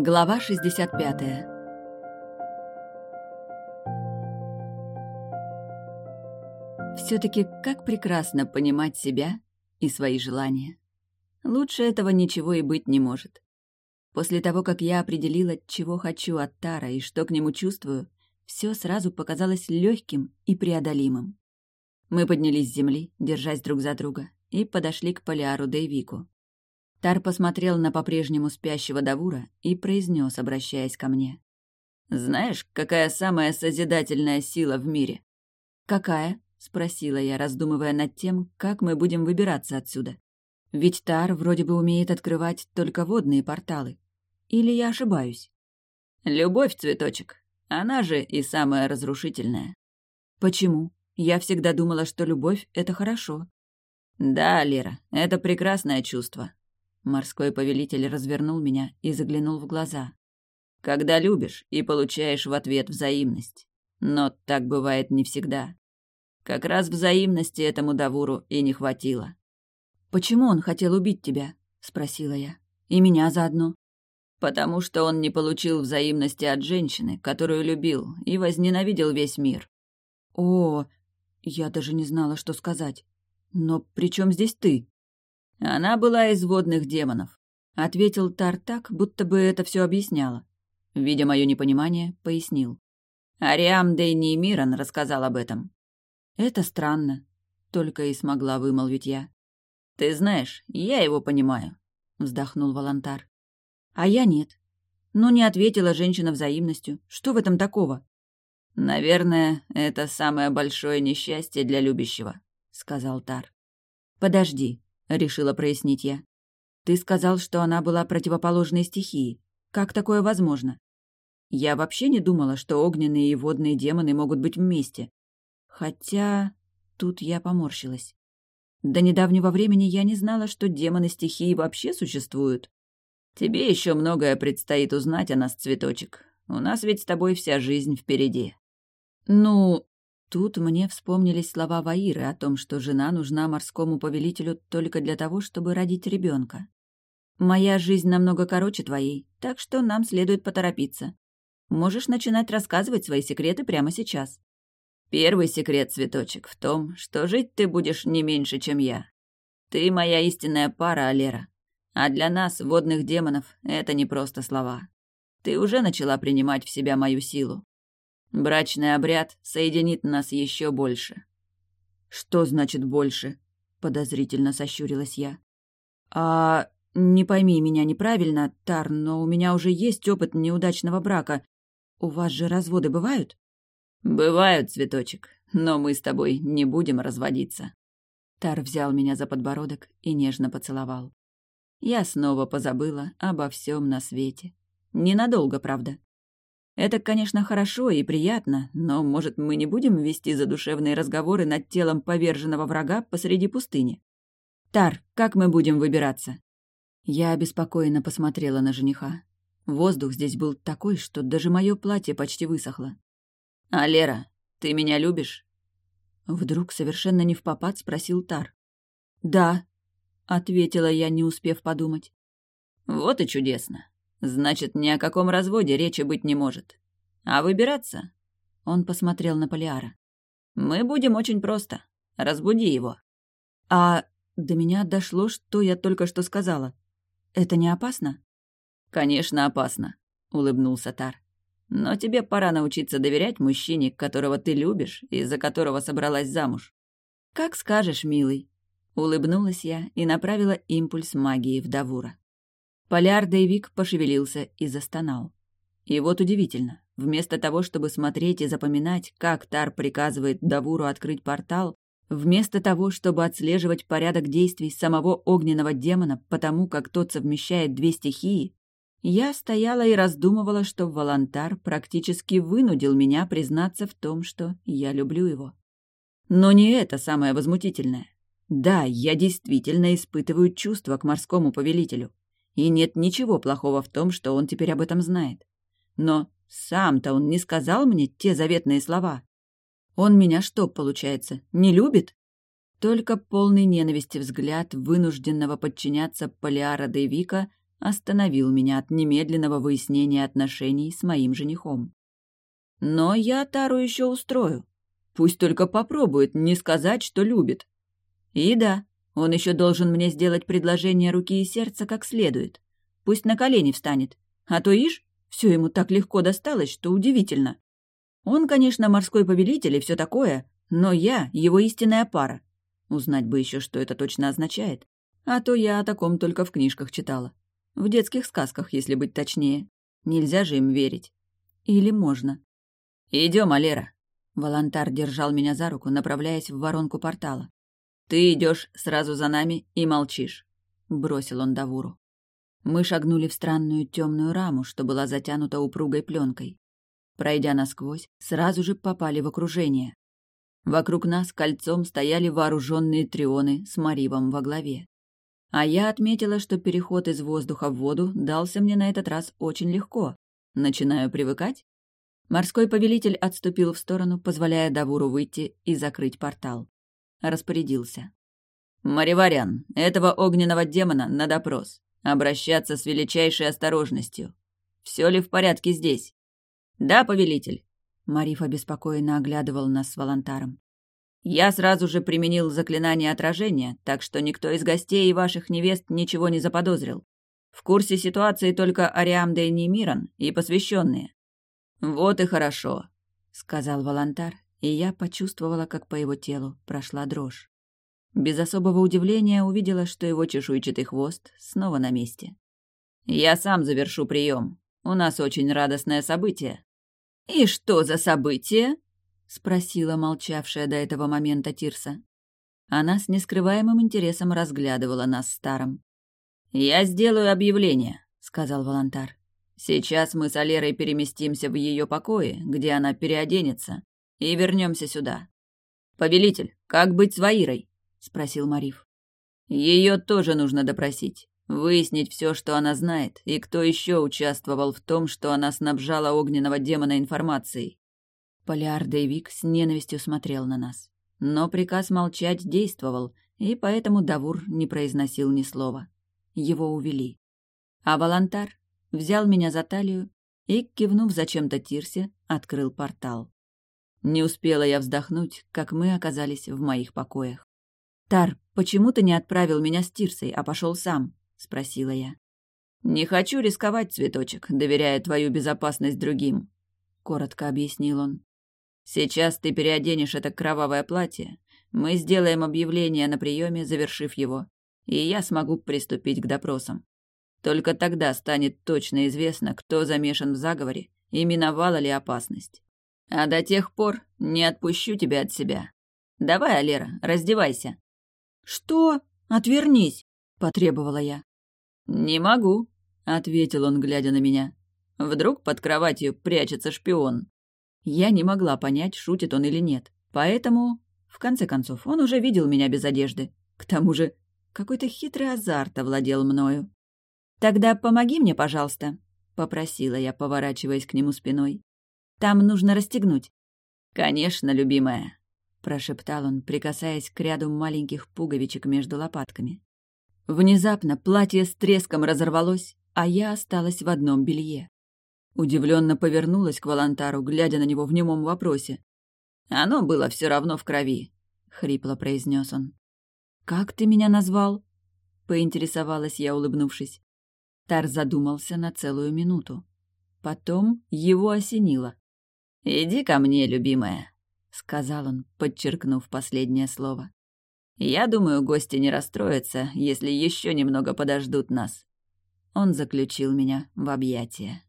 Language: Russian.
Глава 65 Все-таки как прекрасно понимать себя и свои желания. Лучше этого ничего и быть не может. После того, как я определила, чего хочу от Тара и что к нему чувствую, все сразу показалось легким и преодолимым. Мы поднялись с земли, держась друг за друга, и подошли к Полиару Дейвику. Тар посмотрел на по-прежнему спящего Давура и произнес, обращаясь ко мне. «Знаешь, какая самая созидательная сила в мире?» «Какая?» — спросила я, раздумывая над тем, как мы будем выбираться отсюда. «Ведь Тар вроде бы умеет открывать только водные порталы. Или я ошибаюсь?» «Любовь, цветочек. Она же и самая разрушительная». «Почему? Я всегда думала, что любовь — это хорошо». «Да, Лера, это прекрасное чувство. Морской повелитель развернул меня и заглянул в глаза. «Когда любишь и получаешь в ответ взаимность. Но так бывает не всегда. Как раз взаимности этому Давуру и не хватило». «Почему он хотел убить тебя?» — спросила я. «И меня заодно». «Потому что он не получил взаимности от женщины, которую любил, и возненавидел весь мир». «О, я даже не знала, что сказать. Но при чем здесь ты?» Она была из водных демонов. Ответил Тар так, будто бы это все объясняло. Видя мое непонимание, пояснил. Ариам Дейни Миран рассказал об этом. Это странно, только и смогла вымолвить я. Ты знаешь, я его понимаю, вздохнул Волонтар. А я нет. Ну, не ответила женщина взаимностью. Что в этом такого? Наверное, это самое большое несчастье для любящего, сказал Тар. Подожди, — решила прояснить я. «Ты сказал, что она была противоположной стихии. Как такое возможно? Я вообще не думала, что огненные и водные демоны могут быть вместе. Хотя... Тут я поморщилась. До недавнего времени я не знала, что демоны стихии вообще существуют. Тебе еще многое предстоит узнать о нас, цветочек. У нас ведь с тобой вся жизнь впереди. Ну, Тут мне вспомнились слова Ваиры о том, что жена нужна морскому повелителю только для того, чтобы родить ребенка. «Моя жизнь намного короче твоей, так что нам следует поторопиться. Можешь начинать рассказывать свои секреты прямо сейчас». «Первый секрет, цветочек, в том, что жить ты будешь не меньше, чем я. Ты моя истинная пара, Алера. А для нас, водных демонов, это не просто слова. Ты уже начала принимать в себя мою силу. Брачный обряд соединит нас еще больше. Что значит больше? Подозрительно сощурилась я. А не пойми меня неправильно, Тар, но у меня уже есть опыт неудачного брака. У вас же разводы бывают? Бывают, цветочек, но мы с тобой не будем разводиться. Тар взял меня за подбородок и нежно поцеловал. Я снова позабыла обо всем на свете. Ненадолго, правда. Это, конечно, хорошо и приятно, но, может, мы не будем вести задушевные разговоры над телом поверженного врага посреди пустыни? Тар, как мы будем выбираться? Я обеспокоенно посмотрела на жениха. Воздух здесь был такой, что даже мое платье почти высохло. «А, Лера, ты меня любишь?» Вдруг совершенно не в попад спросил Тар. «Да», — ответила я, не успев подумать. «Вот и чудесно. Значит, ни о каком разводе речи быть не может. А выбираться? Он посмотрел на Полиара. Мы будем очень просто. Разбуди его. А до меня дошло, что я только что сказала. Это не опасно? Конечно, опасно, улыбнулся Тар. Но тебе пора научиться доверять мужчине, которого ты любишь и за которого собралась замуж. Как скажешь, милый. Улыбнулась я и направила импульс магии в Давура. Поляр Дейвик пошевелился и застонал. И вот удивительно, вместо того, чтобы смотреть и запоминать, как Тар приказывает Давуру открыть портал, вместо того, чтобы отслеживать порядок действий самого огненного демона, потому как тот совмещает две стихии, я стояла и раздумывала, что Волонтар практически вынудил меня признаться в том, что я люблю его. Но не это самое возмутительное. Да, я действительно испытываю чувства к морскому повелителю. И нет ничего плохого в том, что он теперь об этом знает. Но сам-то он не сказал мне те заветные слова. Он меня что, получается, не любит? Только полный ненависти взгляд вынужденного подчиняться Полиара Дейвика остановил меня от немедленного выяснения отношений с моим женихом. Но я Тару еще устрою. Пусть только попробует не сказать, что любит. И да, он еще должен мне сделать предложение руки и сердца как следует. Пусть на колени встанет. А то, ишь, все ему так легко досталось, что удивительно. Он, конечно, морской повелитель и все такое, но я — его истинная пара. Узнать бы еще, что это точно означает. А то я о таком только в книжках читала. В детских сказках, если быть точнее. Нельзя же им верить. Или можно. Идем, Алера. Волонтар держал меня за руку, направляясь в воронку портала. «Ты идешь сразу за нами и молчишь», — бросил он Давуру. Мы шагнули в странную темную раму, что была затянута упругой пленкой. Пройдя насквозь, сразу же попали в окружение. Вокруг нас кольцом стояли вооруженные трионы с Маривом во главе. А я отметила, что переход из воздуха в воду дался мне на этот раз очень легко. Начинаю привыкать. Морской повелитель отступил в сторону, позволяя Давуру выйти и закрыть портал. Распорядился. «Мариварян, этого огненного демона на допрос. Обращаться с величайшей осторожностью. Все ли в порядке здесь?» «Да, повелитель». Мариф обеспокоенно оглядывал нас с Волонтаром. Я сразу же применил заклинание отражения, так что никто из гостей и ваших невест ничего не заподозрил. В курсе ситуации только Ариамда и Немиран и посвященные. Вот и хорошо, сказал Волонтар, и я почувствовала, как по его телу прошла дрожь. Без особого удивления увидела, что его чешуйчатый хвост снова на месте. «Я сам завершу прием. У нас очень радостное событие». «И что за событие?» — спросила молчавшая до этого момента Тирса. Она с нескрываемым интересом разглядывала нас старым. «Я сделаю объявление», — сказал Волонтар. «Сейчас мы с Алерой переместимся в ее покои, где она переоденется, и вернемся сюда». «Повелитель, как быть с Ваирой?» — спросил Мариф. «Ее тоже нужно допросить, выяснить все, что она знает, и кто еще участвовал в том, что она снабжала огненного демона информацией. Поляр Дейвик с ненавистью смотрел на нас. Но приказ молчать действовал, и поэтому Давур не произносил ни слова. Его увели. А Волонтар взял меня за талию и, кивнув зачем-то Тирсе, открыл портал. Не успела я вздохнуть, как мы оказались в моих покоях. «Тар, почему ты не отправил меня с Тирсой, а пошел сам?» — спросила я. «Не хочу рисковать, цветочек, доверяя твою безопасность другим», — коротко объяснил он. Сейчас ты переоденешь это кровавое платье, мы сделаем объявление на приеме, завершив его, и я смогу приступить к допросам. Только тогда станет точно известно, кто замешан в заговоре и миновала ли опасность. А до тех пор не отпущу тебя от себя. Давай, Алера, раздевайся. Что? Отвернись, потребовала я. Не могу, ответил он, глядя на меня. Вдруг под кроватью прячется шпион. Я не могла понять, шутит он или нет. Поэтому, в конце концов, он уже видел меня без одежды. К тому же, какой-то хитрый азарт овладел мною. «Тогда помоги мне, пожалуйста», — попросила я, поворачиваясь к нему спиной. «Там нужно расстегнуть». «Конечно, любимая», — прошептал он, прикасаясь к ряду маленьких пуговичек между лопатками. Внезапно платье с треском разорвалось, а я осталась в одном белье. Удивленно повернулась к Волонтару, глядя на него в немом вопросе. «Оно было все равно в крови», — хрипло произнес он. «Как ты меня назвал?» — поинтересовалась я, улыбнувшись. Тар задумался на целую минуту. Потом его осенило. «Иди ко мне, любимая», — сказал он, подчеркнув последнее слово. «Я думаю, гости не расстроятся, если еще немного подождут нас». Он заключил меня в объятия.